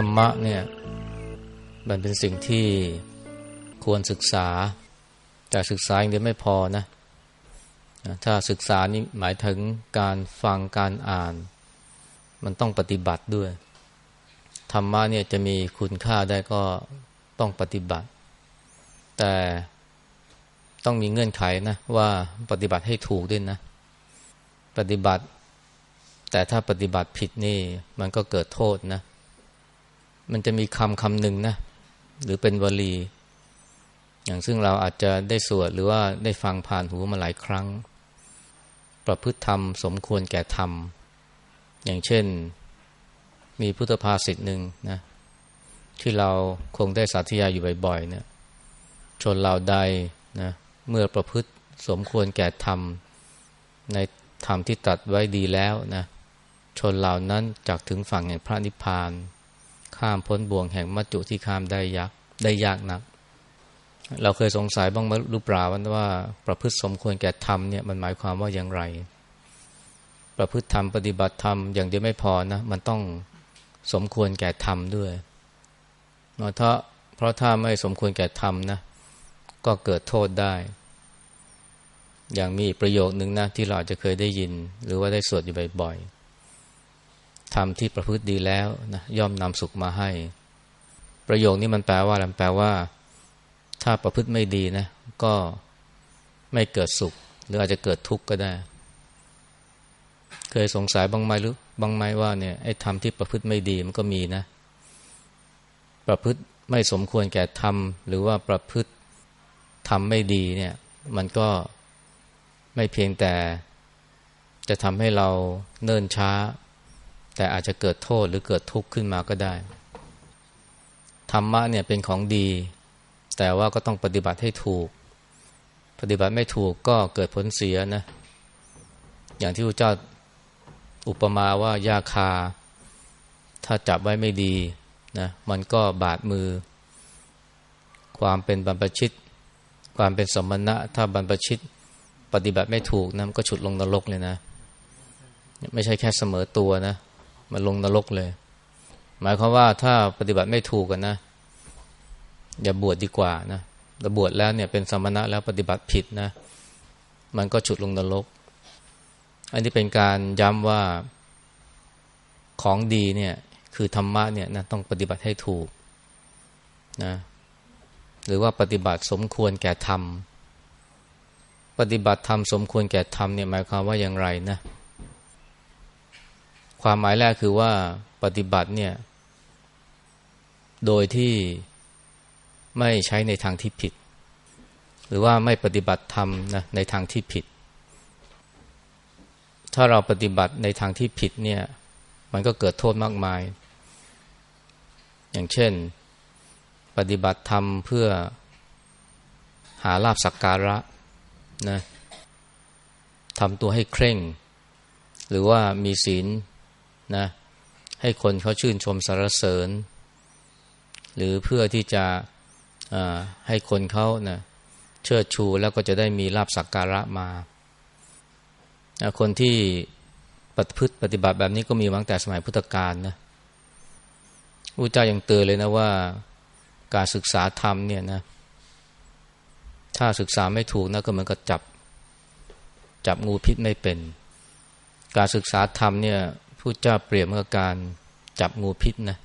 ธรรมะเนี่ยมันเป็นสิ่งที่ควรศึกษา แต่ศึกษาอย่างเดียวไม่พอนะ ถ้าศึกษานี่หมายถึงการฟังการอ่าน มันต้องปฏิบัติด้วย ธรรมะเนี่ยจะมีคุณค่าได้ก็ต้องปฏิบัติ แต่ต้องมีเงื่อนไขนะ ว่าปฏิบัติให้ถูกด้วยนะ ปฏิบัติ แต่ถ้าปฏิบัติผิดนี่ มันก็เกิดโทษนะ มันจะมีคำคำหนึ่งนะ หรือเป็นวลี อย่างซึ่งเราอาจจะได้สวดหรือว่าได้ฟังผ่านหูมาหลายครั้ง ประพฤติธรรมสมควรแก่ธรรม อย่างเช่น มีพุทธภาษิตหนึ่งนะที่เราคงได้สาธยายอยู่บ่อยๆเนี่ยชนเราใดนะเมื่อประพฤติสมควรแก่ธรรม ในธรรมที่ตัดไว้ดีแล้วนะชนเหล่านั้นจากถึงฝั่งแห่งพระนิพพาน ข้ามพ้นบ่วงแห่งมัจจุที่ข้ามได้ยักได้ยากนัก เราเคยสงสัยบ้างไหมรู้เปล่าว่า ประพฤติสมควรแก่ธรรมเนี่ยมันหมายความว่าอย่างไร ประพฤติธรรมปฏิบัติธรรมอย่างเดียวไม่พอนะมันต้องสมควรแก่ธรรมด้วยเพราะเพราะถ้าไม่สมควรแก่ธรรมนะก็เกิดโทษได้ อย่างมีประโยคนึงนะที่เราอาจจะเคยได้ยิน หรือว่าได้สวดอยู่บ่อยๆ ทำที่ประพฤติดีแล้วนะย่อมนำสุขมาให้ ประโยคนี้มันแปลว่าอะไรแปลว่า ถ้าประพฤติไม่ดีนะ ก็ไม่เกิดสุข หรืออาจจะเกิดทุกข์ก็ได้ เคยสงสัยบ้างไหมหรือบ้างไหมว่าเนี่ยไอ้ทำที่ประพฤติไม่ดีมันก็มีนะ ประพฤติไม่สมควรแก่ทำหรือว่าประพฤติทำไม่ดีเนี่ย มันก็ไม่เพียงแต่จะทำให้เราเนิ่นช้า แต่อาจจะเกิดโทษหรือเกิดทุกข์ขึ้นมาก็ได้ ธรรมะเนี่ยเป็นของดี แต่ว่าก็ต้องปฏิบัติให้ถูก ปฏิบัติไม่ถูกก็เกิดผลเสียนะ อย่างที่พระเจ้าอุปมาว่ายาคา ถ้าจับไว้ไม่ดีนะมันก็บาดมือ ความเป็นบรรพชิต ความเป็นสมณะ ถ้าบรรพชิต ปฏิบัติไม่ถูกนะมันก็ฉุดลงนรกเลยนะ ไม่ใช่แค่เสมอตัวนะ มันลงนรกเลย หมายความว่าถ้าปฏิบัติไม่ถูกกันนะ อย่าบวชดดีกว่านะแต่บวชแล้วเนี่ยเป็นสมณะแล้วปฏิบัติผิดนะ มันก็ฉุดลงนรก อันนี้เป็นการย้ำว่าของดีเนี่ยคือธรรมะเนี่ยนะต้องปฏิบัติให้ถูกนะหรือว่าปฏิบัติสมควรแก่ธรรม ปฏิบัติธรรมสมควรแก่ธรรมเนี่ยหมายความว่าอย่างไรนะ ความหมายแรกคือว่าปฏิบัติเนี่ย โดยที่ไม่ใช้ในทางที่ผิด หรือว่าไม่ปฏิบัติธรรมนะในทางที่ผิด ถ้าเราปฏิบัติในทางที่ผิดเนี่ย มันก็เกิดโทษมากมาย อย่างเช่น ปฏิบัติธรรมเพื่อหาลาบสักการะนะทำตัวให้เคร่ง หรือว่ามีศีล นะให้คนเขาชื่นชมสรรเสริญ หรือเพื่อที่จะให้คนเขานะเชิดชูแล้วก็จะได้มีลาบสักการะมา คนที่ปฏิพฤติปฏิบัติแบบนี้ก็มีตั้งแต่สมัยพุทธกาลนะพระเจ้ายังเตือนเลยนะว่าการศึกษาธรรมเนี่ยนะถ้าศึกษาไม่ถูกนะก็เหมือนกับจับ จับงูพิษไม่เป็น การศึกษาธรรมเนี่ย ผู้เจ้าเปรียบเมื่อการจับงูพิษนะ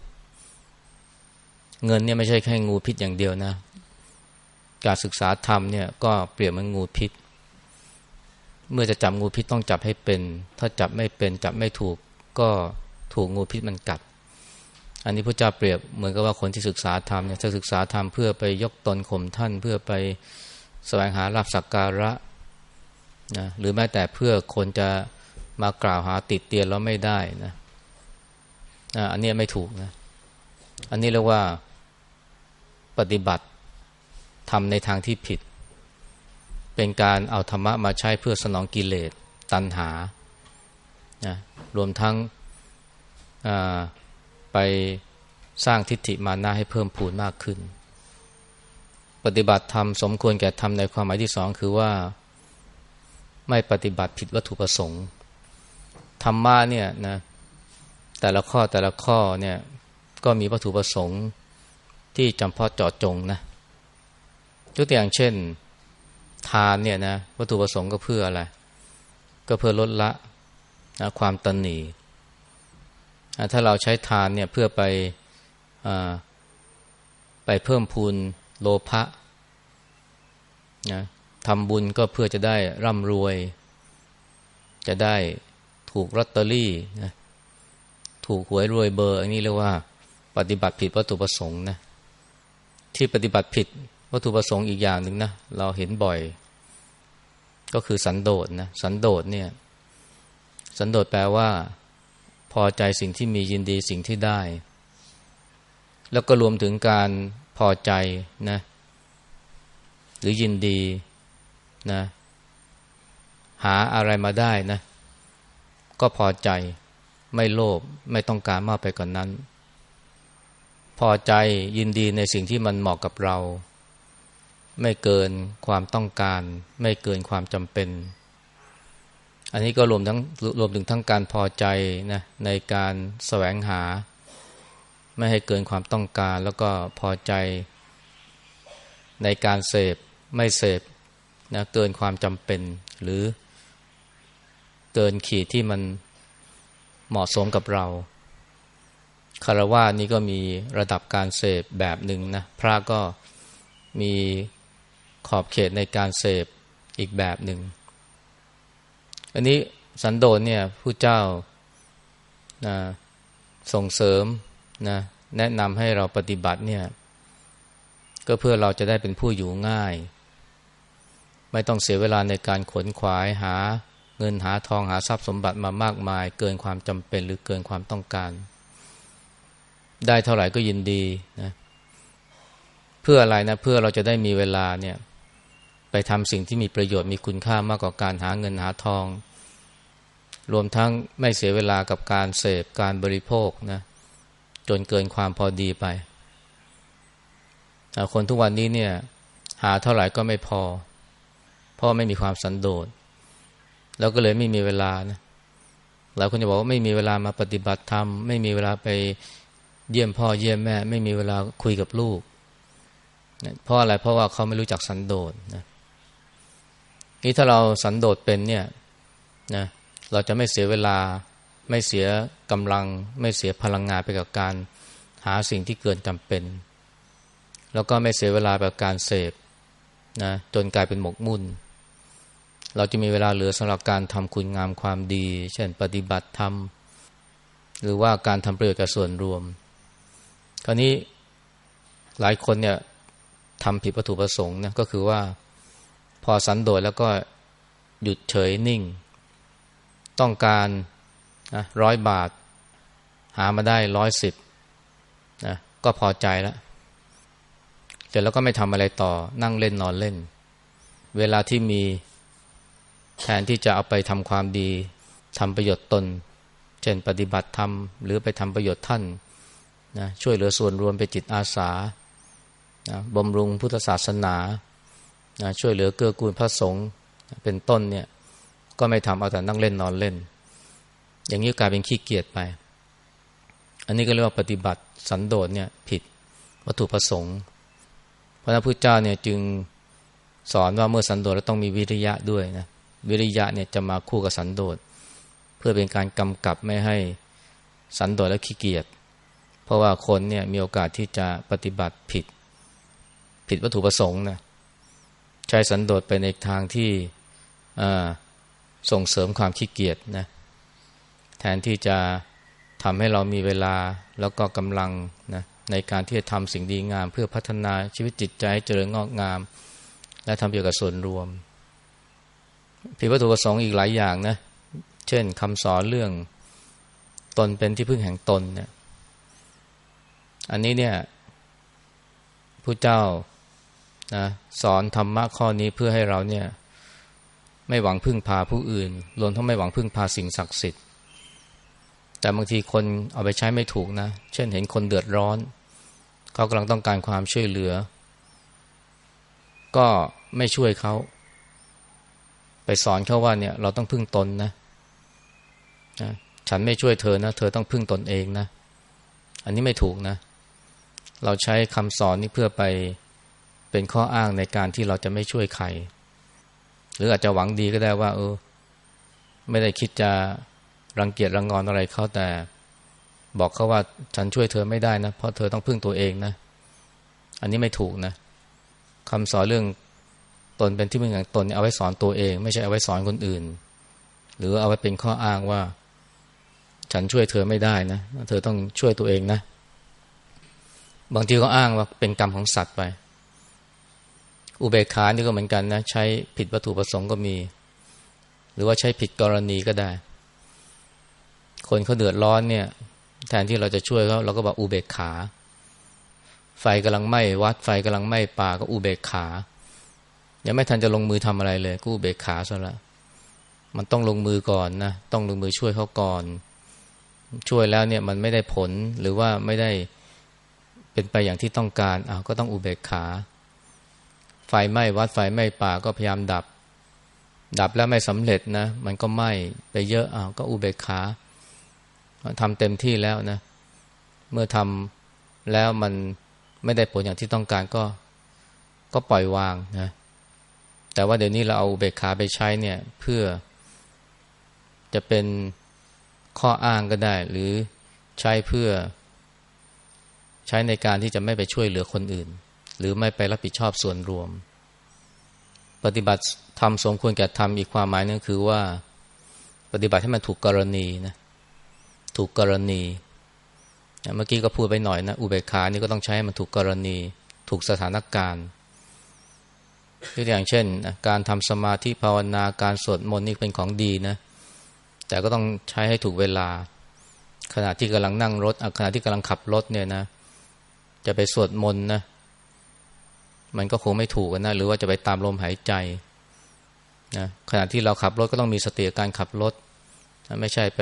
เงินเนี่ยไม่ใช่แค่งูพิษอย่างเดียวนะ การศึกษาธรรมเนี่ยก็เปรียบเหมือนงูพิษ เมื่อจะจับงูพิษต้องจับให้เป็น ถ้าจับไม่เป็นจับไม่ถูกก็ถูกงูพิษมันกัด อันนี้พระเจ้าเปรียบเหมือนกับว่าคนที่ศึกษาธรรมเนี่ยจะศึกษาธรรมเพื่อไปยกตนข่มท่าน เพื่อไปแสวงหาลาภสักการะนะหรือแม้แต่เพื่อคนจะ มากล่าวหาติดเตียนแล้วไม่ได้นะอันนี้ไม่ถูกนะ อันนี้เรียกว่าปฏิบัติทำในทางที่ผิด เป็นการเอาธรรมะมาใช้เพื่อสนองกิเลสตัณหานะรวมทั้งไปสร้างทิฏฐิมานะให้เพิ่มพูนมากขึ้น ปฏิบัติธรรมสมควรแก่ธรรมในความหมายที่สองคือว่าไม่ปฏิบัติผิดวัตถุประสงค์ ธรรมะเนี่ยนะแต่ละข้อแต่ละข้อเนี่ยก็มีวัตถุประสงค์ที่จำเพาะเจาะจงนะยกตัวอย่างเช่น ทานเนี่ยนะวัตถุประสงค์ก็เพื่ออะไร ก็เพื่อลดละนะความตนหนีถ้าเราใช้ทานเนี่ยเพื่อไปไปเพิ่มพูนโลภะนะทำบุญก็เพื่อจะได้ร่ำรวย จะได้ ถูกลอตเตอรี่นะถูกหวยรวยเบอร์ อันนี้เรียกว่า ปฏิบัติผิดวัตถุประสงค์นะที่ปฏิบัติผิดวัตถุประสงค์อีกอย่างหนึ่งนะเราเห็นบ่อย ก็คือสันโดษนะสันโดษเนี่ย สันโดษแปลว่า พอใจสิ่งที่มียินดีสิ่งที่ได้ แล้วก็รวมถึงการพอใจนะหรือยินดีนะหาอะไรมาได้นะ ก็พอใจ ไม่โลภไม่ต้องการมากไปกว่านนั้น พอใจยินดีในสิ่งที่มันเหมาะกับเรา ไม่เกินความต้องการ ไม่เกินความจำเป็น อันนี้ก็รวมทั้งรวมถึงทั้งการพอใจนะในการแสวงหา ไม่ให้เกินความต้องการ แล้วก็พอใจ ในการเสพไม่เสพนะเกินความจำเป็นหรือ เกินขีดที่มันเหมาะสมกับเราคารวะนี่ก็มีระดับการเสพแบบหนึ่งนะพระก็มีขอบเขตในการเสพอีกแบบหนึ่ง อันนี้สันโดษเนี่ยผู้เจ้านะส่งเสริมนะแนะนำให้เราปฏิบัติเนี่ยก็เพื่อเราจะได้เป็นผู้อยู่ง่าย ไม่ต้องเสียเวลาในการขนขวายหา เงินหาทองหาทรัพย์สมบัติมามากมาย เกินความจำเป็นหรือเกินความต้องการ ได้เท่าไหร่ก็ยินดีนะเพื่ออะไรนะเพื่อเราจะได้มีเวลาเนี่ยไปทำสิ่งที่มีประโยชน์มีคุณค่ามากกว่าการหาเงินหาทอง รวมทั้งไม่เสียเวลากับการเสพการบริโภคนะจนเกินความพอดีไป คนทุกวันนี้เนี่ยหาเท่าไหร่ก็ไม่พอ เพราะไม่มีความสันโดษ แล้วก็เลยไม่มีเวลานะหลายคนจะบอกว่าไม่มีเวลามาปฏิบัติธรรม ไม่มีเวลาไปเยี่ยมพ่อเยี่ยมแม่ ไม่มีเวลาคุยกับลูกเพราะอะไรเพราะว่าเขาไม่รู้จักสันโดษนะนี่ถ้าเราสันโดษเป็นเนี่ยนะเราจะไม่เสียเวลาไม่เสียกำลัง ไม่เสียพลังงานไปกับการหาสิ่งที่เกินจำเป็น แล้วก็ไม่เสียเวลาแบบการเสพนะจนกลายเป็นหมกมุ่น เราจะมีเวลาเหลือสำหรับการทำคุณงามความดี เช่นปฏิบัติธรรม หรือว่าการทำประโยชน์กับส่วนรวม คราวนี้หลายคนเนี่ยทำผิดวัตถุประสงค์นะก็คือว่าพอสันโดษแล้วก็หยุดเฉยนิ่ง ต้องการนะร้อยบาท หามาได้ร้อยสิบนะก็พอใจแล้วเสร็จแล้วก็ไม่ทำอะไรต่อนั่งเล่นนอนเล่น เวลาที่มี แทนที่จะเอาไปทำความดีทำประโยชน์ตน เช่นปฏิบัติธรรมหรือไปทำประโยชน์ท่านนะช่วยเหลือส่วนรวมไปจิตอาสานะบำรุงพุทธศาสนานะช่วยเหลือเกื้อกูลพระสงฆ์เป็นต้นเนี่ยก็ไม่ทำเอาแต่นั่งเล่นนอนเล่น อย่างนี้กลายเป็นขี้เกียจไป อันนี้ก็เรียกว่าปฏิบัติสันโดษเนี่ยผิดวัตถุประสงค์ พระพุทธเจ้าเนี่ยจึงสอนว่าเมื่อสันโดษเราต้องมีวิริยะด้วยนะ วิริยะเนี่ยจะมาคู่กับสันโดษ เพื่อเป็นการกำกับไม่ให้สันโดษและขี้เกียจเพราะว่าคนเนี่ยมีโอกาสที่จะปฏิบัติผิด ผิดวัตถุประสงค์นะใช้สันโดษไปในทางที่ส่งเสริมความขี้เกียจนะแทนที่จะทำให้เรามีเวลาแล้วก็กำลังนะในการที่จะทำสิ่งดีงาม เพื่อพัฒนาชีวิตจิตใจเจริญงอกงาม และทำเกี่ยวกับส่วนรวม ผิดวัตถุประสงค์อีกหลายอย่างนะ เช่นคำสอนเรื่องตนเป็นที่พึ่งแห่งตนเนี่ย อันนี้เนี่ยผู้เจ้านะสอนธรรมะข้อนี้เพื่อให้เราเนี่ย ไม่หวังพึ่งพาผู้อื่นรวมทั้งไม่หวังพึ่งพาสิ่งศักดิ์สิทธิ์ แต่บางทีคนเอาไปใช้ไม่ถูกนะ เช่นเห็นคนเดือดร้อน เขากำลังต้องการความช่วยเหลือ ก็ไม่ช่วยเขา ไปสอนเขาว่าเนี่ยเราต้องพึ่งตนนะนะฉันไม่ช่วยเธอนะ เธอต้องพึ่งตนเองนะ อันนี้ไม่ถูกนะ เราใช้คำสอนนี้เพื่อไปเป็นข้ออ้างในการที่เราจะไม่ช่วยใคร หรืออาจจะหวังดีก็ได้ว่า เออ ไม่ได้คิดจะรังเกียจรังงอนอะไรเขาแต่ บอกเขาว่าฉันช่วยเธอไม่ได้นะ เพราะเธอต้องพึ่งตัวเองนะ อันนี้ไม่ถูกนะคำสอนเรื่อง ตนเป็นที่พึ่งของตนเอาไว้สอนตัวเอง ไม่ใช่เอาไว้สอนคนอื่น หรือเอาไว้เป็นข้ออ้างว่า ฉันช่วยเธอไม่ได้นะ เธอต้องช่วยตัวเองนะ บางทีก็อ้างว่าเป็นกรรมของสัตว์ไป อุเบกขานี่ก็เหมือนกันนะ ใช้ผิดวัตถุประสงค์ก็มี หรือว่าใช้ผิดกรณีก็ได้ คนเขาเดือดร้อนเนี่ย แทนที่เราจะช่วยเขาเราก็บอกอุเบกขา ไฟกำลังไหม้วัดไฟกำลังไหม้ป่าก็อุเบกขา ยังไม่ทันจะลงมือทำอะไรเลย กู้เบกขาซะละมันต้องลงมือก่อนนะต้องลงมือช่วยเขาก่อน ช่วยแล้วเนี่ยมันไม่ได้ผลหรือว่าไม่ได้เป็นไปอย่างที่ต้องการอ้าวก็ต้องอุเบกขา ไฟไหม้วัดไฟไหม้ป่าก็พยายามดับ ดับแล้วไม่สำเร็จนะ มันก็ไหม้ไปเยอะอ้าวก็อุเบกขาทำเต็มที่แล้วนะ เมื่อทำแล้วมันไม่ได้ผลอย่างที่ต้องการก็ ก็ปล่อยวางนะ แต่ว่าเดี๋ยวนี้เราเอาเบกขาไปใช้เนี่ย เพื่อจะเป็นข้ออ้างก็ได้ หรือใช้เพื่อ ใช้ในการที่จะไม่ไปช่วยเหลือคนอื่น หรือไม่ไปรับผิดชอบส่วนรวม ปฏิบัติทำสมควรแก่ทำอีกความหมายนึงคือว่า ปฏิบัติให้มันถูกกรณีนะถูกกรณีเมื่อกี้ก็พูดไปหน่อยนะอุเบกขานี่ก็ต้องใช้ให้มันถูกกรณี ถูกสถานการณ์ ยกตัวอย่างเช่น การทำสมาธิภาวนาการสวดมนต์นี่เป็นของดีนะ แต่ก็ต้องใช้ให้ถูกเวลา ขณะที่กำลังนั่งรถขณะที่กำลังขับรถเนี่ยนะ จะไปสวดมนต์นะ มันก็คงไม่ถูกนะ หรือว่าจะไปตามลมหายใจนะขณะที่เราขับรถก็ต้องมีสติการขับรถ ไม่ใช่ไป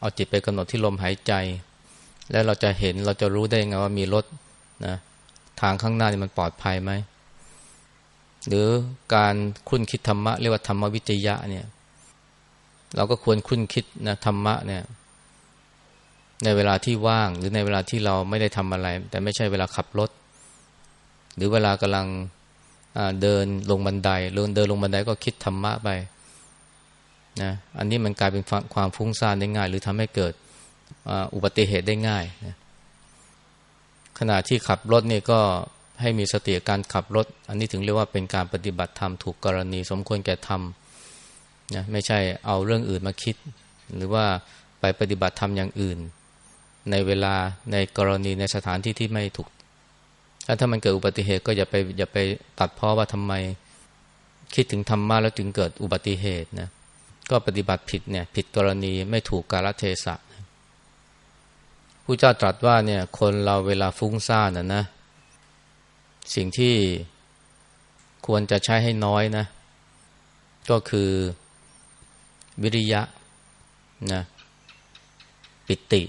เอาจิตไปกำหนดที่ลมหายใจ แล้วเราจะเห็นเราจะรู้ได้ไงว่ามีรถนะทางข้างหน้านี่มันปลอดภัยไหม หรือการคุ้นคิดธรรมะเรียกว่าธรรมวิจยะเนี่ยเราก็ควรคุ้นคิดนะธรรมะเนี่ยในเวลาที่ว่างหรือในเวลาที่เราไม่ได้ทำอะไร แต่ไม่ใช่เวลาขับรถ หรือเวลากำลังเดินลงบันไดลงเดินลงบันไดก็คิดธรรมะไปนะอันนี้มันกลายเป็นความฟุ้งซ่านได้ง่าย หรือทำให้เกิดอุบัติเหตุได้ง่ายนะขณะที่ขับรถนี่ก็ ให้มีสติการขับรถ อันนี้ถึงเรียกว่าเป็นการปฏิบัติธรรมถูกกรณีสมควรแก่ธรรมนะไม่ใช่เอาเรื่องอื่นมาคิด หรือว่าไปปฏิบัติธรรมอย่างอื่น ในเวลาในกรณีในสถานที่ที่ไม่ถูกถ้ามันเกิดอุบัติเหตุก็อย่าไปอย่าไปตัดเพราะว่าทำไมคิดถึงธรรมะแล้วจึงเกิดอุบัติเหตุนะก็ปฏิบัติผิดเนี่ยผิดกรณีไม่ถูกกาลเทศะผู้เจ้าตรัสว่าเนี่ยคนเราเวลาฟุ้งซ่านนะนะ สิ่งที่ควรจะใช้ให้น้อยนะ ก็คือวิริยะนะปิติ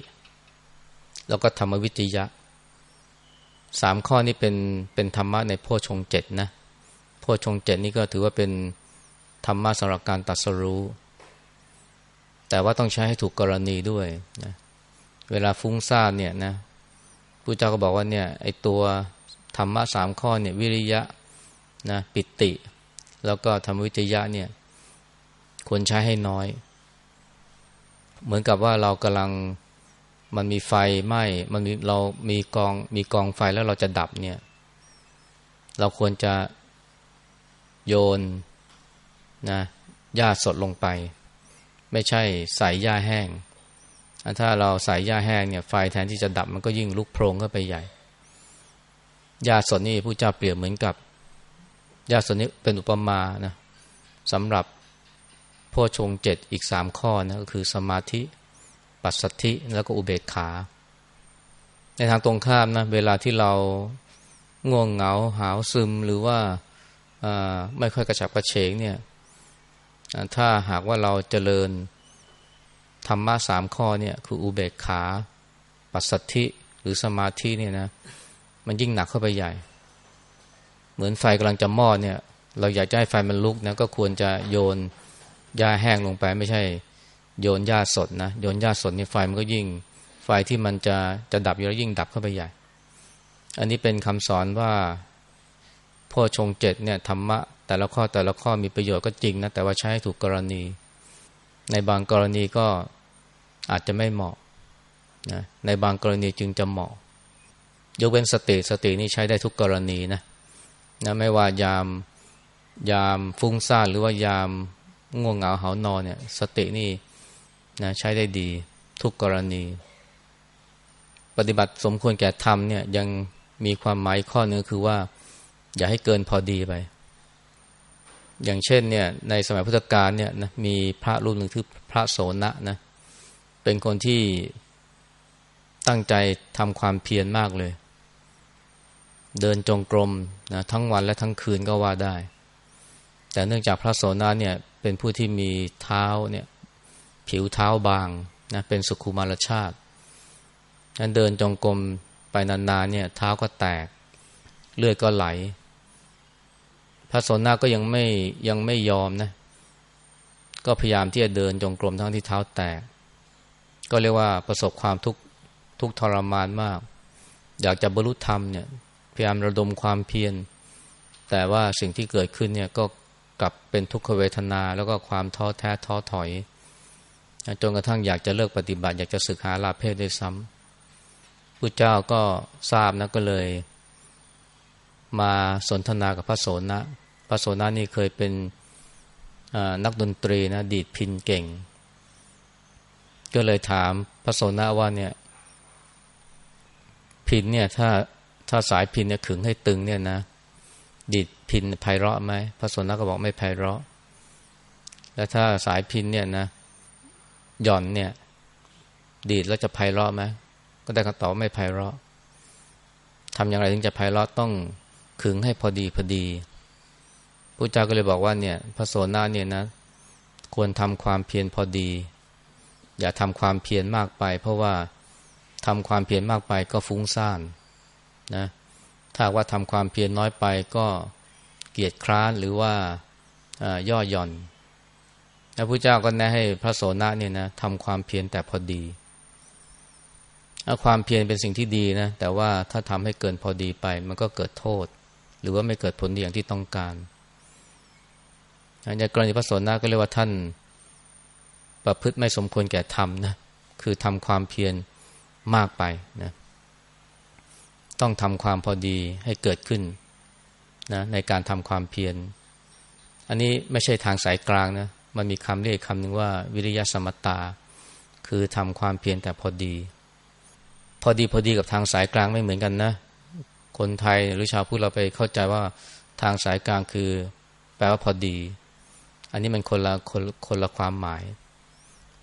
แล้วก็ธรรมวิจยะสามข้อนี้เป็นเป็นธรรมะในโพชงเจ็ดนะโพชงเจ็ดนี่ก็ถือว่าเป็นธรรมะสำหรับการตัดสรู้ แต่ว่าต้องใช้ให้ถูกกรณีด้วยนะเวลาฟุ้งซ่านเนี่ยนะผู้เจ้าก็บอกว่าเนี่ยไอตัว ธรรมะสามข้อเนี่ยวิริยะนะปิติ แล้วก็ธรรมวิจยะเนี่ยควรใช้ให้น้อย เหมือนกับว่าเรากำลังมันมีไฟไหม้มันมีเรามีกองมีกองไฟแล้วเราจะดับเนี่ย เราควรจะโยนนะหญ้าสดลงไป ไม่ใช่ใส่หญ้าแห้ง ถ้าเราใส่หญ้าแห้งเนี่ยไฟแทนที่จะดับมันก็ยิ่งลุกโพรงเข้าไปใหญ่ ยาสดนี่ผู้เจ้าเปรียบเหมือนกับยาสดนี้เป็นอุปมานะสำหรับโพชงเจ็ดอีกสามข้อนะก็คือสมาธิ ปัสสัทธิแล้วก็อุเบกขา ในทางตรงข้ามนะเวลาที่เราง่วงเหงาหาวซึมหรือว่าไม่ค่อยกระฉับกระเฉงเนี่ยถ้าหากว่าเราเจริญธรรมะสามข้อเนี่ยคืออุเบกขา ปัสสัทธิหรือสมาธิเนี่ยนะ มันยิ่งหนักเข้าไปใหญ่ เหมือนไฟกำลังจะมอดเนี่ย เราอยากจะให้ไฟมันลุกนะก็ควรจะโยนหญ้าแห้งลงไป ไม่ใช่ โยนหญ้าสดนะโยนหญ้าสดนี่ไฟมันก็ยิ่ง ไฟที่มันจะจะดับอยู่แล้วยิ่งดับเข้าไปใหญ่ อันนี้เป็นคำสอนว่าพ่อชงเจ็ดเนี่ยธรรมะแต่ละข้อแต่ละข้อมีประโยชน์ก็จริงนะแต่ว่าใช้ถูกกรณี ในบางกรณีก็อาจจะไม่เหมาะนะในบางกรณีจึงจะเหมาะ ยกเว้นสติสตินี่ใช้ได้ทุกกรณีนะนะไม่ว่ายามยามฟุ้งซ่านหรือว่ายามง่วงเหงาเหานอนเนี่ยสตินี่นะใช้ได้ดีทุกกรณี ปฏิบัติสมควรแก่ธรรมเนี่ยยังมีความหมายข้อนึงคือว่า อย่าให้เกินพอดีไป อย่างเช่นเนี่ยในสมัยพุทธกาลเนี่ยนะมีพระรูปหนึ่งคือพระโสนะนะเป็นคนที่ตั้งใจทำความเพียรมากเลย เดินจงกรมนะทั้งวันและทั้งคืนก็ว่าได้ แต่เนื่องจากพระโสนะเนี่ยเป็นผู้ที่มีเท้าเนี่ยผิวเท้าบางนะเป็นสุขุมารชาตินั้นเดินจงกรมไปนานๆเนี่ยเท้าก็แตกเลือดก็ไหล พระโสนาก็ยังไม่ยังไม่ยอมนะก็พยายามที่จะเดินจงกรมทั้งที่เท้าแตก ก็เรียกว่าประสบความทุกข์ทุกทรมานมาก อยากจะบรรลุธรรมเนี่ย พยายามระดมความเพียรแต่ว่าสิ่งที่เกิดขึ้นเนี่ยก็กลับเป็นทุกขเวทนา แล้วก็ความท้อแท้ท้อถอยจนกระทั่งอยากจะเลิกปฏิบัติ อยากจะศึกหาลาเพศด้วยซ้ำพระเจ้าก็ทราบนะก็เลย มาสนทนากับพระโสนะพระโสนะนี่เคยเป็นนักดนตรีนะดีดพินเก่ง ก็เลยถามพระโสนะว่าเนี่ย พินเนี่ยถ้า ถ้าสายพินเนี่ยขึงให้ตึงเนี่ยนะดีดพินไพเราะไหมพระสนะก็บอกไม่ไพเราะ แล้วถ้าสายพินเนี่ยนะหย่อนเนี่ย ดีดแล้วจะไพเราะไหมก็ได้คำตอบไม่ไพเราะทำอย่างไรถึงจะไพเราะต้องขึงให้พอดีพอดีพระเจ้าก็เลยบอกว่าเนี่ย พระโสนาเนี่ยนะ ควรทำความเพียรพอดี อย่าทำความเพียรมากไป เพราะว่าทำความเพียรมากไปก็ฟุ้งซ่าน นะถ้าว่าทำความเพียรน้อยไปก็เกียจคร้านหรือว่าย่อหย่อนพระพุทธเจ้าก็แนะให้พระโสนะเนี่ยนะทำความเพียรแต่พอดีความเพียรเป็นสิ่งที่ดีนะ แต่ว่าถ้าทำให้เกินพอดีไป มันก็เกิดโทษ หรือว่าไม่เกิดผลดีอย่างที่ต้องการในกรณีพระโสนะก็เรียกว่าท่านประพฤติไม่สมควรแก่ธรรมนะคือทำความเพียรมากไปนะ ต้องทำความพอดีให้เกิดขึ้นนะในการทำความเพียร อันนี้ไม่ใช่ทางสายกลางนะมันมีคำเรียกคำหนึ่งว่าวิริยะสมตา คือทำความเพียรแต่พอดี พอดีพอดีกับทางสายกลางไม่เหมือนกันนะ คนไทยหรือชาวพุทธเราไปเข้าใจว่าทางสายกลางคือ แปลว่าพอดี อันนี้มันคนละคนคนละความหมาย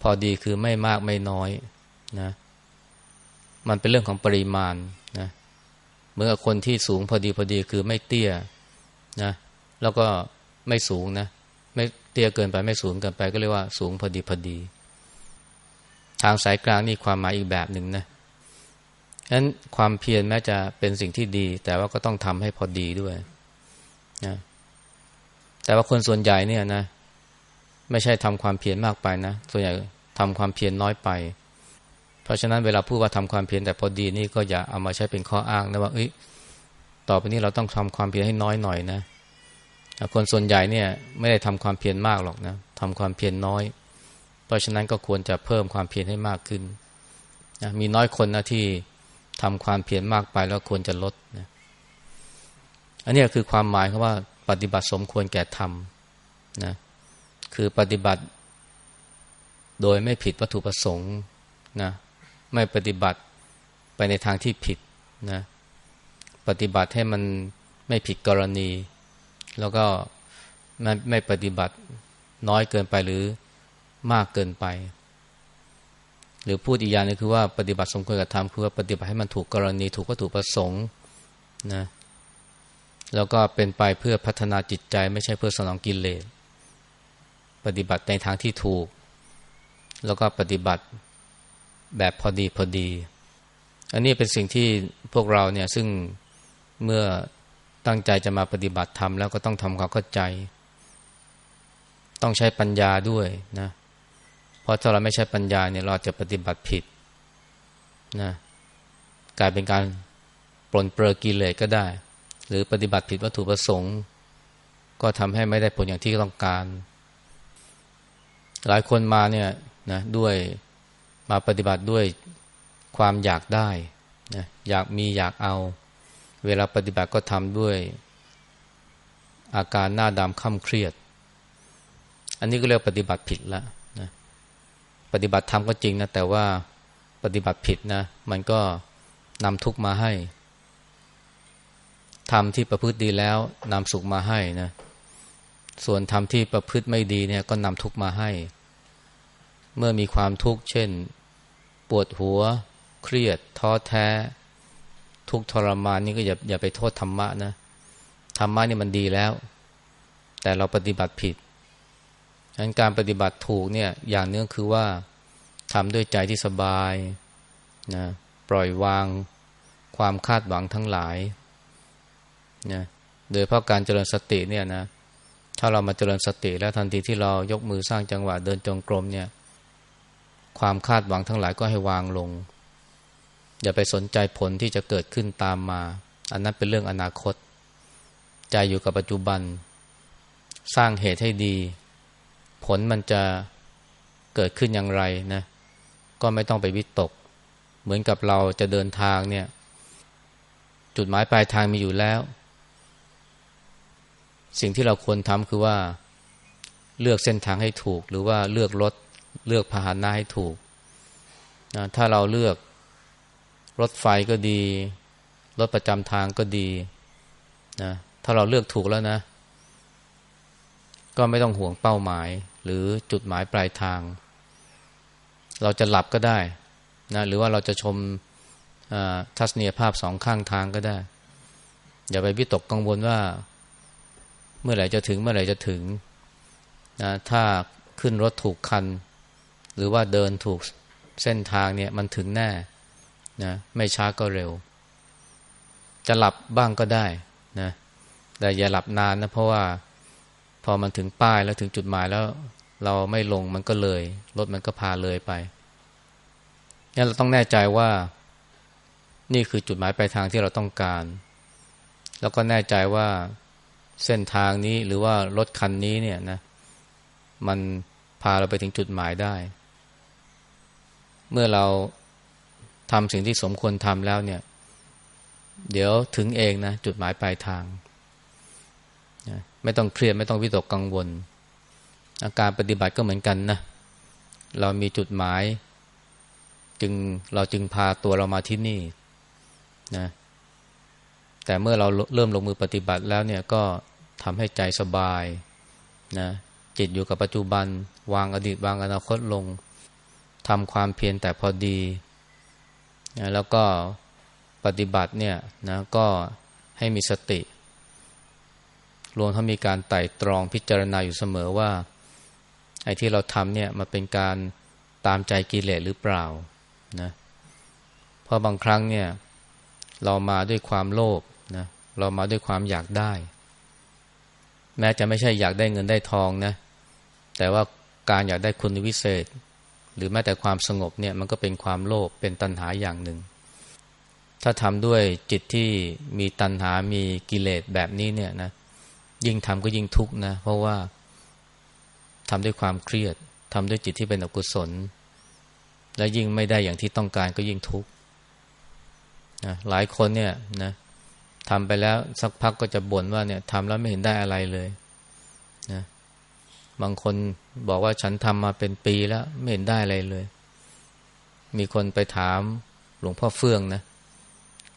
พอดีคือไม่มากไม่น้อยนะมันเป็นเรื่องของปริมาณ นะเมื่อคนที่สูงพอดีพอดีคือไม่เตี้ยนะ แล้วก็ไม่สูงนะ ไม่เตี้ยเกินไปไม่สูงเกินไปก็เรียกว่าสูงพอดีพอดี ทางสายกลางนี่ความหมายอีกแบบหนึ่งนะฉะนั้นความเพียรแม้จะเป็นสิ่งที่ดี แต่ว่าก็ต้องทำให้พอดีด้วยนะแต่ว่าคนส่วนใหญ่เนี่ยนะ ไม่ใช่ทำความเพียรมากไปนะ ส่วนใหญ่ทำความเพียรน้อยไป เพราะฉะนั้นเวลาพูดว่าทำความเพียรแต่พอดีนี่ก็อย่าเอามาใช้เป็นข้ออ้างนะว่าเอ้ยต่อไปนี้เราต้องทำความเพียรให้น้อยหน่อยนะคนส่วนใหญ่เนี่ยไม่ได้ทำความเพียรมากหรอกนะทำความเพียรน้อย เพราะฉะนั้นก็ควรจะเพิ่มความเพียรให้มากขึ้นนะมีน้อยคนนะที่ทำความเพียรมากไปแล้วควรจะลดนะอันนี้คือความหมายคำว่าปฏิบัติสมควรแก่ธรรมนะคือปฏิบัติโดยไม่ผิดวัตถุประสงค์นะ ไม่ปฏิบัติไปในทางที่ผิดนะปฏิบัติให้มันไม่ผิดกรณี แล้วก็ไม่ไม่ปฏิบัติน้อยเกินไปหรือมากเกินไป หรือพูดอีกอย่างนึงคือว่าปฏิบัติสมควรกับธรรมคือว่าปฏิบัติให้มันถูกกรณี ถูกวัตถุประสงค์นะแล้วก็เป็นไปเพื่อพัฒนาจิตใจ ไม่ใช่เพื่อสนองกิเลสปฏิบัติในทางที่ถูก แล้วก็ปฏิบัติ แบบพอดีพอดี อันนี้เป็นสิ่งที่พวกเราเนี่ยซึ่งเมื่อตั้งใจจะมาปฏิบัติธรรมแล้วก็ต้องทำความเข้าใจ ต้องใช้ปัญญาด้วยนะเพราะถ้าเราไม่ใช้ปัญญาเนี่ยเราจะปฏิบัติผิดนะกลายเป็นการปลนเปลือกิเลสก็ได้ หรือปฏิบัติผิดวัตถุประสงค์ ก็ทำให้ไม่ได้ผลอย่างที่ต้องการ หลายคนมาเนี่ยนะด้วย มาปฏิบัติด้วยความอยากได้นะอยากมีอยากเอา เวลาปฏิบัติก็ทำด้วย อาการหน้าดำค่ำเครียด อันนี้ก็เรียกปฏิบัติผิดล้วนะปฏิบัติธรรมก็จริงนะแต่ว่าปฏิบัติผิดนะ มันก็นำทุกมาให้ทำที่ประพฤติดีแล้วนำสุขมาให้นะ ส่วนทำที่ประพฤติไม่ดีเนี่ยก็นำทุกมาให้ เมื่อมีความทุกข์เช่น ปวดหัว เครียด ท้อแท้ ทุกทรมานนี่ก็อย่าอย่าไปโทษธรรมะนะธรรมะนี่มันดีแล้ว แต่เราปฏิบัติผิดดังนั้นการปฏิบัติถูกเนี่ยอย่างนึงคือว่าทำด้วยใจที่สบายนะปล่อยวางความคาดหวังทั้งหลายนะโดยเพราะการเจริญสติเนี่ยนะถ้าเรามาเจริญสติแล้วทันทีที่เรายกมือสร้างจังหวะเดินจงกรมเนี่ย ความคาดหวังทั้งหลายก็ให้วางลง อย่าไปสนใจผลที่จะเกิดขึ้นตามมา อันนั้นเป็นเรื่องอนาคต ใจอยู่กับปัจจุบัน สร้างเหตุให้ดี ผลมันจะเกิดขึ้นอย่างไรนะ ก็ไม่ต้องไปวิตก เหมือนกับเราจะเดินทางเนี่ย จุดหมายปลายทางมีอยู่แล้ว สิ่งที่เราควรทำคือว่า เลือกเส้นทางให้ถูกหรือว่าเลือกรถ เลือกพาหนะให้ถูกนะถ้าเราเลือกรถไฟก็ดี รถประจำทางก็ดีนะถ้าเราเลือกถูกแล้วนะ ก็ไม่ต้องห่วงเป้าหมาย หรือจุดหมายปลายทาง เราจะหลับก็ได้นะหรือว่าเราจะชมทัศนียภาพสองข้างทางก็ได้ อย่าไปวิตกกังวลว่า เมื่อไหร่จะถึงเมื่อไหร่จะถึงนะถ้าขึ้นรถถูกคัน หรือว่าเดินถูกเส้นทางเนี่ยมันถึงแน่นะไม่ช้าก็เร็ว จะหลับบ้างก็ได้นะแต่อย่าหลับนานนะเพราะว่าพอมันถึงป้ายแล้วถึงจุดหมายแล้ว เราไม่ลงมันก็เลยรถมันก็พาเลยไปนี่เราต้องแน่ใจว่า นี่คือจุดหมายปลายทางที่เราต้องการ แล้วก็แน่ใจว่าเส้นทางนี้หรือว่ารถคันนี้เนี่ยนะ มันพาเราไปถึงจุดหมายได้ เมื่อเราทำสิ่งที่สมควรทำแล้วเนี่ย เดี๋ยวถึงเองนะจุดหมายปลายทางนะไม่ต้องเครียดไม่ต้องวิตกกังวล อาการปฏิบัติก็เหมือนกันนะเรามีจุดหมาย จึงเราจึงพาตัวเรามาที่นี่นะแต่เมื่อเราเริ่มลงมือปฏิบัติแล้วเนี่ยก็ทำให้ใจสบายนะจิตอยู่กับปัจจุบัน วางอดีตวางอนาคตลง ทำความเพียรแต่พอดีนะแล้วก็ปฏิบัติเนี่ยนะก็ให้มีสติ รวมทั้งมีการไต่ตรองพิจารณาอยู่เสมอว่า ไอ้ที่เราทำเนี่ยมันเป็นการตามใจกิเลสหรือเปล่านะเพราะบางครั้งเนี่ย เรามาด้วยความโลภนะเรามาด้วยความอยากได้ แม้จะไม่ใช่อยากได้เงินได้ทองนะแต่ว่าการอยากได้คุณวิเศษ หรือแม้แต่ความสงบเนี่ยมันก็เป็นความโลภเป็นตัณหาอย่างหนึ่ง ถ้าทำด้วยจิตที่มีตัณหามีกิเลสแบบนี้เนี่ยนะยิ่งทำก็ยิ่งทุกข์นะเพราะว่าทำด้วยความเครียดทำด้วยจิตที่เป็นอกุศล และยิ่งไม่ได้อย่างที่ต้องการก็ยิ่งทุกข์นะหลายคนเนี่ยนะทำไปแล้วสักพักก็จะบ่นว่าเนี่ยทำแล้วไม่เห็นได้อะไรเลยนะ บางคนบอกว่าฉันทำมาเป็นปีแล้วไม่เห็นได้อะไรเลย มีคนไปถามหลวงพ่อเฟื่องนะ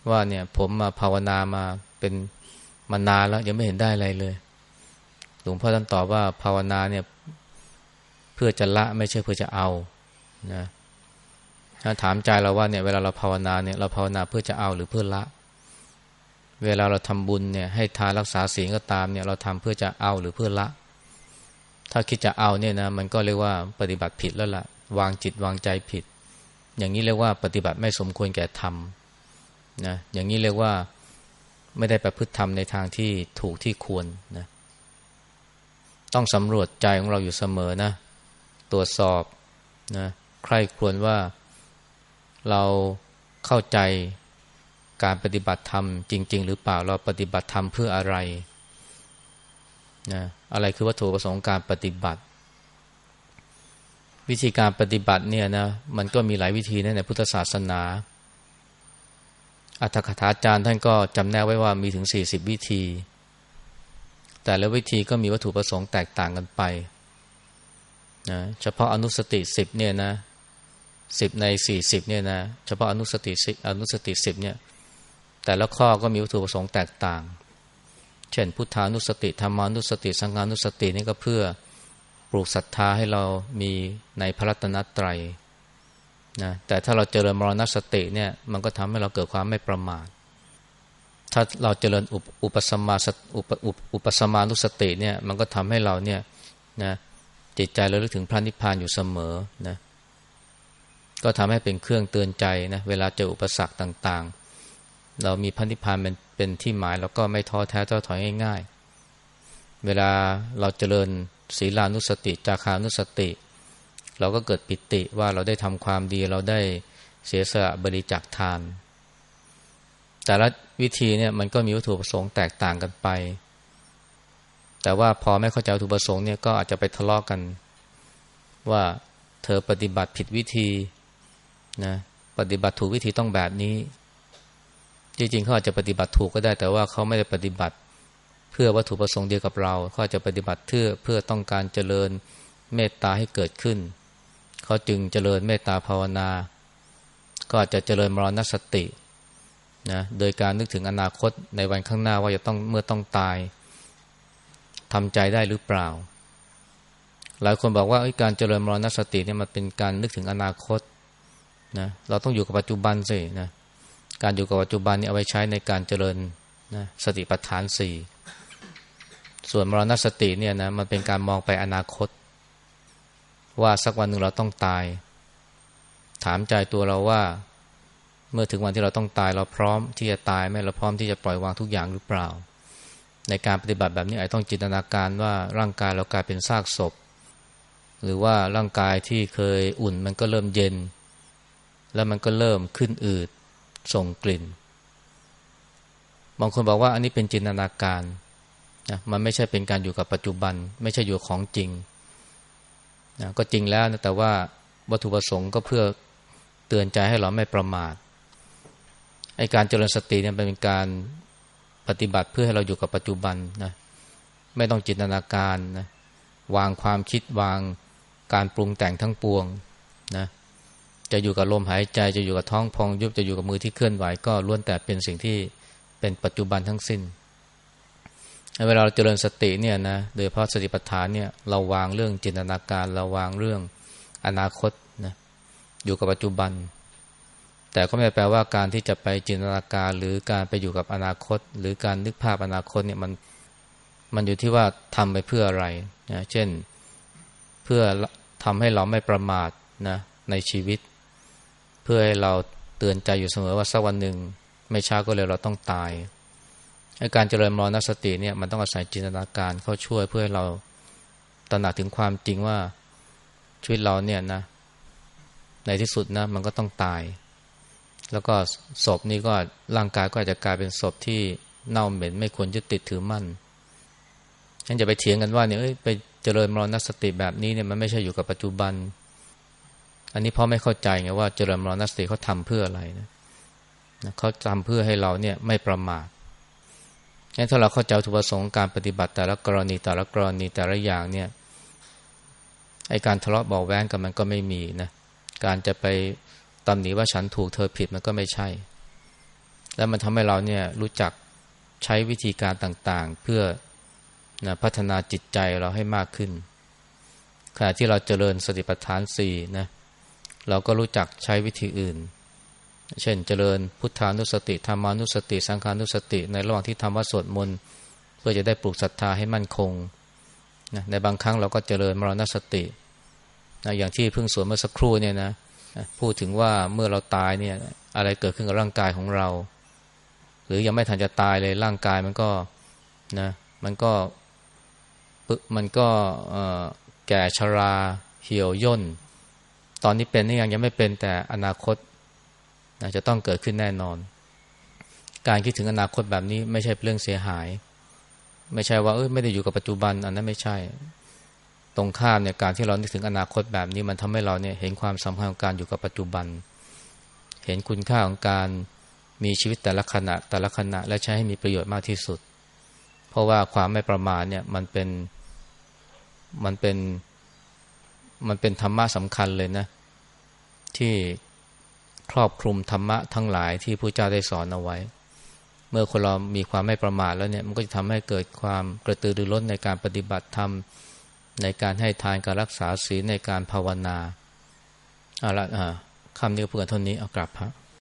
ว่าเนี่ย ผมมาภาวนามาเป็นมานานแล้วยังไม่เห็นได้อะไรเลย หลวงพ่อท่านตอบว่าภาวนาเนี่ย เพื่อจะละไม่ใช่เพื่อจะเอานะถ้าถามใจเราว่าเนี่ยเวลาเราภาวนาเนี่ยเราภาวนาเพื่อจะเอาหรือเพื่อละ เวลาเราทำบุญเนี่ยให้ทานรักษาศีลก็ตามเนี่ย เราทำเพื่อจะเอาหรือเพื่อละ ถ้าคิดจะเอาเนี่ยนะมันก็เรียกว่าปฏิบัติผิดแล้วละ่ะ วางจิตวางใจผิด อย่างนี้เรียกว่าปฏิบัติไม่สมควรแก่ธรรมนะอย่างนี้เรียกว่าไม่ได้ประพฤติธรรมในทางที่ถูกที่ควรนะต้องสำรวจใจของเราอยู่เสมอนะ ตรวจสอบนะใครควรว่าเราเข้าใจการปฏิบัติธรรมจริง ๆ หรือเปล่าเราปฏิบัติธรรมเพื่ออะไรนะ อะไรคือวัตถุประสงค์การปฏิบัติ วิธีการปฏิบัติเนี่ยนะมันก็มีหลายวิธีนะในพุทธศาสนา อัตถคถาจารย์ท่านก็จำแนกไว้ว่ามีถึง 40 วิธี แต่ละวิธีก็มีวัตถุประสงค์แตกต่างกันไปนะเฉพาะอนุสติสิบเนี่ยนะสิบในสี่สิบเนี่ยนะเฉพาะอนุสติสิอนุสติสิบเนี่ยแต่ละข้อก็มีวัตถุประสงค์แตกต่าง เช่น พุทธานุสติธรรมานุสติ สังฆานุสตินี่ก็เพื่อปลูกศรัทธาให้เรามีในพระรัตนตรัยนะแต่ถ้าเราเจริญมรณสติเนี่ยมันก็ทำให้เราเกิดความไม่ประมาทถ้าเราเจริญอุปสมาอุปอุปสมานุสติเนี่ยมันก็ทำให้เราเนี่ยนะจิตใจเราลึกถึงพระนิพพานอยู่เสมอนะก็ทำให้เป็นเครื่องเตือนใจนะเวลาเจออุปสรรคต่าง ๆ เรามีพระนิพพานเป็น เป็นที่หมายแล้วก็ไม่ท้อแท้ท้อถอยง่ายๆ เวลาเราเจริญศีลานุสติ จาคานุสติ เราก็เกิดปิติว่าเราได้ทำความดีเราได้เสียสละบริจาคทาน แต่ละวิธีเนี่ยมันก็มีวัตถุประสงค์แตกต่างกันไป แต่ว่าพอไม่เข้าใจวัตถุประสงค์เนี่ยก็อาจจะไปทะเลาะกกัน ว่าเธอปฏิบัติผิดวิธีนะปฏิบัติถูกวิธีต้องแบบนี้ จริงๆเขาอาจจะปฏิบัติถูกก็ได้ แต่ว่าเขาไม่ได้ปฏิบัติเพื่อวัตถุประสงค์เดียวกับเราเขาอาจจะปฏิบัติเพื่อเพื่อต้องการเจริญเมตตาให้เกิดขึ้น เขาจึงเจริญเมตตาภาวนา ก็อาจจะเจริญมรณสตินะโดยการนึกถึงอนาคตในวันข้างหน้าว่าจะต้องเมื่อต้องตายทำใจได้หรือเปล่า หลายคนบอกว่าการเจริญมรณสติเนี่ยมันเป็นการนึกถึงอนาคตนะเราต้องอยู่กับปัจจุบันสินะ การอยู่กับปัจจุบันนี่เอาไว้ใช้ในการเจริญนะสติปัฏฐานสี่ส่วนมรณสติเนี่ยนะมันเป็นการมองไปอนาคต ว่าสักวันหนึ่งเราต้องตาย ถามใจตัวเราว่า เมื่อถึงวันที่เราต้องตายเราพร้อมที่จะตายไหมเราพร้อมที่จะปล่อยวางทุกอย่างหรือเปล่า ในการปฏิบัติแบบนี้ไอ้ต้องจินตนาการว่าร่างกายเรากลายเป็นซากศพ หรือว่าร่างกายที่เคยอุ่นมันก็เริ่มเย็น แล้วมันก็เริ่มขึ้นอืด ส่งกลิ่น บางคนบอกว่าอันนี้เป็นจินตนาการนะมันไม่ใช่เป็นการอยู่กับปัจจุบัน ไม่ใช่อยู่ของจริงนะก็จริงแล้วนะแต่ว่าวัตถุประสงค์ก็เพื่อเตือนใจให้เราไม่ประมาทไอการเจริญสติเนี่ยเป็นการปฏิบัติเพื่อให้เราอยู่กับปัจจุบันนะไม่ต้องจินตนาการนะวางความคิดวางการปรุงแต่งทั้งปวงนะ จะอยู่กับลมหายใจจะอยู่กับท้องพองยุบจะอยู่กับมือที่เคลื่อนไหวก็ล้วนแต่เป็นสิ่งที่เป็นปัจจุบันทั้งสิ้นเวลาเราเจริญสติเนี่ยนะโดยเพราะสติปัฏฐานเนี่ยเราวางเรื่องจินตนาการเราวางเรื่องอนาคตนะอยู่กับปัจจุบัน แต่ก็ไม่แปลว่าการที่จะไปจินตนาการหรือการไปอยู่กับอนาคต หรือการนึกภาพอนาคตเนี่ยมันมันอยู่ที่ว่าทำไปเพื่ออะไรนะเช่นเพื่อทำให้เราไม่ประมาทนะในชีวิต พื่อให้เราเตือนใจอยู่เสมอว่าสักวันหนึ่งไม่ช้าก็เร็วเราต้องตายการเจริญมรณสติเนี่ยมันต้องอาศัยจินตนาการเข้าช่วยเพื่อให้เราตระหนักถึงความจริงว่าชีวิตเราเนี่ยนะ ในที่สุดนะมันก็ต้องตาย แล้วก็ศพนี้ก็ร่างกายก็อาจจะกลายเป็นศพที่เน่าเหม็น ไม่ควรยึดติดถือมั่นฉันจะไปเถียงกันว่าเนี่ยไปเจริญมรณสติแบบนี้เนี่ยมันไม่ใช่อยู่กับปัจจุบัน อันนี้เพราะไม่เข้าใจไงว่าเจริญมรณสติเขาทำเพื่ออะไรนะเขาทำเพื่อให้เราเนี่ยไม่ประมาทงั้นถ้าเราเข้าใจถุประสงค์การปฏิบัติแต่ละกรณีแต่ละกรณีแต่ละอย่างเนี่ยไอการทะเลาะเบาแว้งกันมันก็ไม่มีนะการจะไปตำหนิว่าฉันถูกเธอผิดมันก็ไม่ใช่ แล้วมันทำให้เราเนี่ยรู้จักใช้วิธีการต่างๆ เพื่อนะพัฒนาจิตใจเราให้มากขึ้นขณะที่เราเจริญสติปัฏฐานสี่นะ เราก็รู้จักใช้วิธีอื่น เช่นเจริญพุทธานุสติธรรมานุสติ สังขานุสติ ในระหว่างที่ทำวัดสวดมนต์เพื่อจะได้ปลูกศรัทธาให้มั่นคงนะในบางครั้งเราก็เจริญมรณสตินะอย่างที่เพิ่งสวดเมื่อสักครู่เนี่ยนะพูดถึงว่าเมื่อเราตายเนี่ยอะไรเกิดขึ้นกับร่างกายของเรา หรือยังไม่ทันจะตายเลยร่างกายมันก็นะมันก็มันก็แก่ชราเหี่ยวย่น ตอนนี้เป็นนี่ยังยังไม่เป็นแต่อนาคตนะจะต้องเกิดขึ้นแน่นอน การคิดถึงอนาคตแบบนี้ไม่ใช่เรื่องเสียหาย ไม่ใช่ว่าเอ้ยไม่ได้อยู่กับปัจจุบัน อันนั้นไม่ใช่ ตรงข้ามเนี่ยการที่เรานึกถึงอนาคตแบบนี้มันทำให้เราเนี่ยเห็นความสำคัญของการอยู่กับปัจจุบัน เห็นคุณค่าของการมีชีวิตแต่ละขณะแต่ละขณะและใช้ให้มีประโยชน์มากที่สุด เพราะว่าความไม่ประมาทเนี่ยมันเป็นมันเป็น มันเป็นธรรมะสำคัญเลยนะ ที่ครอบคลุมธรรมะทั้งหลายที่พระเจ้าได้สอนเอาไว้ เมื่อคนเรามีความไม่ประมาทแล้วเนี่ย มันก็จะทำให้เกิดความกระตือรือร้นในการปฏิบัติธรรม ในการให้ทานการรักษาศีลในการภาวนาเอาละคำนี้ก็เพื่อเท่านี้เอากลับพระ